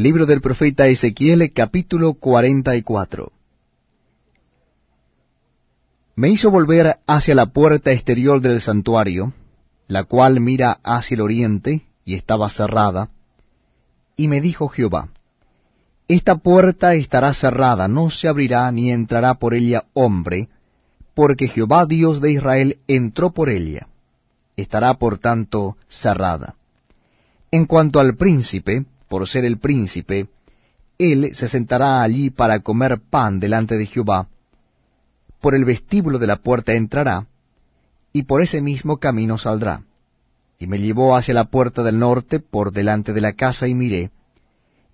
Libro del profeta Ezequiel capítulo 44 Me hizo volver hacia la puerta exterior del santuario, la cual mira hacia el oriente, y estaba cerrada, y me dijo Jehová, Esta puerta estará cerrada, no se abrirá ni entrará por ella hombre, porque Jehová Dios de Israel entró por ella. Estará por tanto cerrada. En cuanto al príncipe, por ser el príncipe, él se sentará allí para comer pan delante de Jehová, por el vestíbulo de la puerta entrará, y por ese mismo camino saldrá. Y me llevó hacia la puerta del norte por delante de la casa y miré,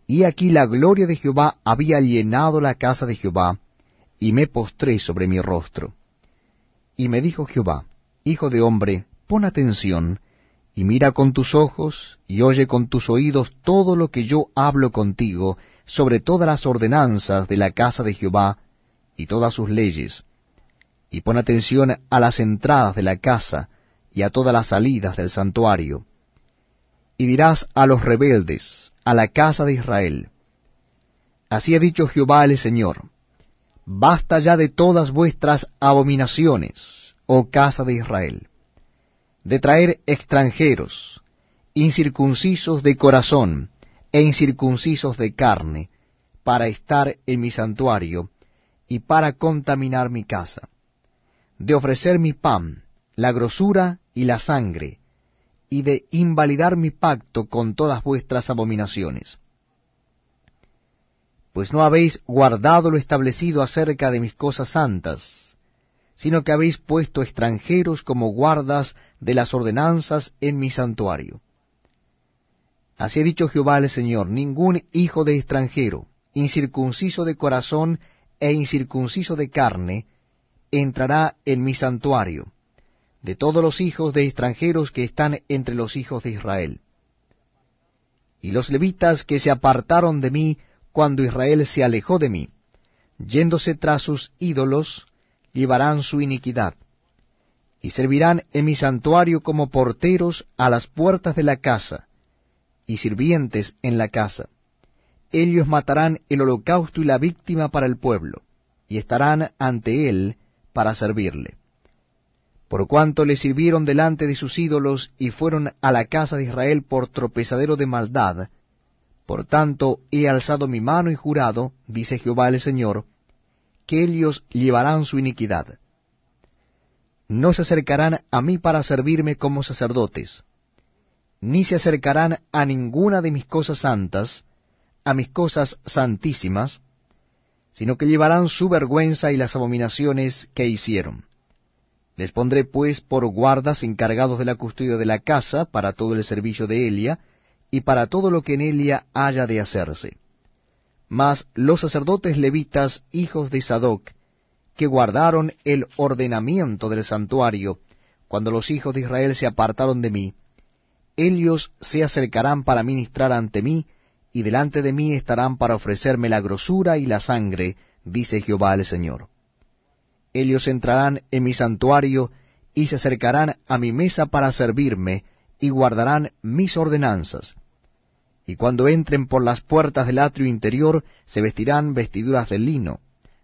y aquí la gloria de Jehová había llenado la casa de Jehová, y me postré sobre mi rostro. Y me dijo Jehová, Hijo de hombre, pon atención, y mira con tus ojos, y oye con tus oídos todo lo que yo hablo contigo sobre todas las ordenanzas de la casa de Jehová, y todas sus leyes, y pon atención a las entradas de la casa, y a todas las salidas del santuario. Y dirás a los rebeldes, a la casa de Israel, Así ha dicho Jehová el Señor, Basta ya de todas vuestras abominaciones, oh casa de Israel de traer extranjeros, incircuncisos de corazón e incircuncisos de carne, para estar en mi santuario y para contaminar mi casa, de ofrecer mi pan, la grosura y la sangre, y de invalidar mi pacto con todas vuestras abominaciones. Pues no habéis guardado lo establecido acerca de mis cosas santas, sino que habéis puesto extranjeros como guardas de las ordenanzas en mi santuario. Así ha dicho Jehová el Señor, ningún hijo de extranjero, incircunciso de corazón e incircunciso de carne, entrará en mi santuario, de todos los hijos de extranjeros que están entre los hijos de Israel. Y los levitas que se apartaron de mí cuando Israel se alejó de mí, yéndose tras sus ídolos, llevarán su iniquidad, y servirán en mi santuario como porteros a las puertas de la casa, y sirvientes en la casa. Ellos matarán el holocausto y la víctima para el pueblo, y estarán ante él para servirle. Por cuanto le sirvieron delante de sus ídolos y fueron a la casa de Israel por tropezadero de maldad, por tanto he alzado mi mano y jurado, dice Jehová el Señor, que ellos llevarán su iniquidad. No se acercarán a mí para servirme como sacerdotes, ni se acercarán a ninguna de mis cosas santas, a mis cosas santísimas, sino que llevarán su vergüenza y las abominaciones que hicieron. Les pondré pues por guardas encargados de la custodia de la casa para todo el servicio de Elia, y para todo lo que en Elia haya de hacerse. Mas los sacerdotes levitas, hijos de Sadoc, que guardaron el ordenamiento del santuario, cuando los hijos de Israel se apartaron de mí, ellos se acercarán para ministrar ante mí, y delante de mí estarán para ofrecerme la grosura y la sangre, dice Jehová el Señor. Ellos entrarán en mi santuario, y se acercarán a mi mesa para servirme, y guardarán mis ordenanzas y cuando entren por las puertas del atrio interior se vestirán vestiduras de lino.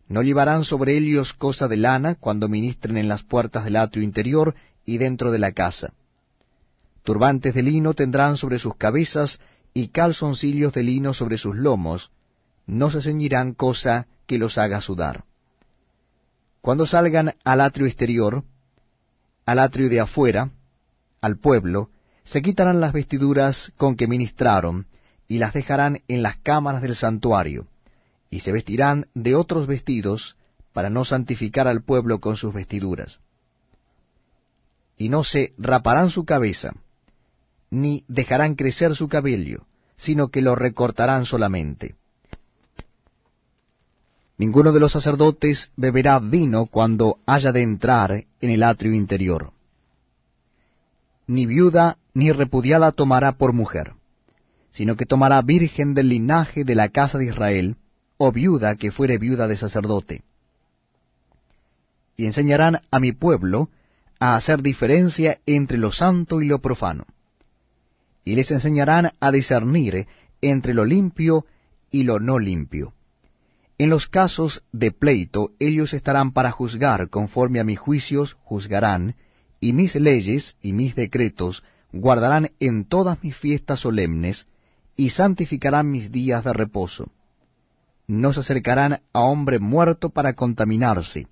No llevarán sobre ellos cosa de lana cuando ministren en las puertas del atrio interior y dentro de la casa. Turbantes de lino tendrán sobre sus cabezas y calzoncillos de lino sobre sus lomos. No se ceñirán cosa que los haga sudar. Cuando salgan al atrio exterior, al atrio de afuera, al pueblo, se quitarán las vestiduras con que ministraron, y las dejarán en las cámaras del santuario, y se vestirán de otros vestidos, para no santificar al pueblo con sus vestiduras. Y no se raparán su cabeza, ni dejarán crecer su cabello, sino que lo recortarán solamente. Ninguno de los sacerdotes beberá vino cuando haya de entrar en el atrio interior. Ni viuda ni repudiada tomará por mujer sino que tomará virgen del linaje de la casa de Israel, o viuda que fuere viuda de sacerdote. Y enseñarán a mi pueblo a hacer diferencia entre lo santo y lo profano. Y les enseñarán a discernir entre lo limpio y lo no limpio. En los casos de pleito ellos estarán para juzgar, conforme a mis juicios juzgarán, y mis leyes y mis decretos guardarán en todas mis fiestas solemnes, y santificarán mis días de reposo. No se acercarán a hombre muerto para contaminarse,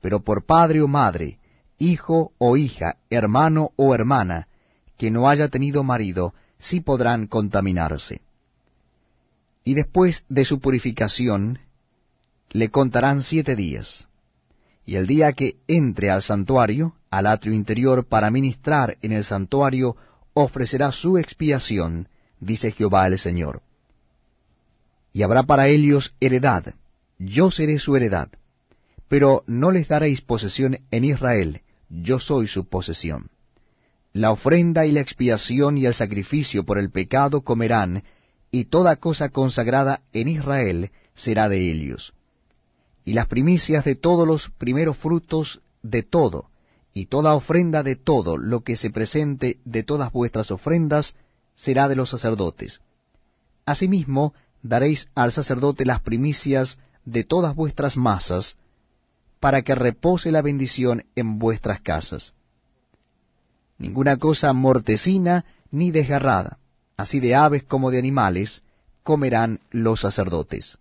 pero por padre o madre, hijo o hija, hermano o hermana, que no haya tenido marido, sí podrán contaminarse. Y después de su purificación, le contarán siete días. Y el día que entre al santuario, al atrio interior, para ministrar en el santuario, ofrecerá su expiación, dice Jehová el Señor. Y habrá para ellos heredad, yo seré su heredad, pero no les daréis posesión en Israel, yo soy su posesión. La ofrenda y la expiación y el sacrificio por el pecado comerán, y toda cosa consagrada en Israel será de ellos. Y las primicias de todos los primeros frutos de todo, y toda ofrenda de todo lo que se presente de todas vuestras ofrendas, será de los sacerdotes. Asimismo, daréis al sacerdote las primicias de todas vuestras masas, para que repose la bendición en vuestras casas. Ninguna cosa mortecina ni desgarrada, así de aves como de animales, comerán los sacerdotes.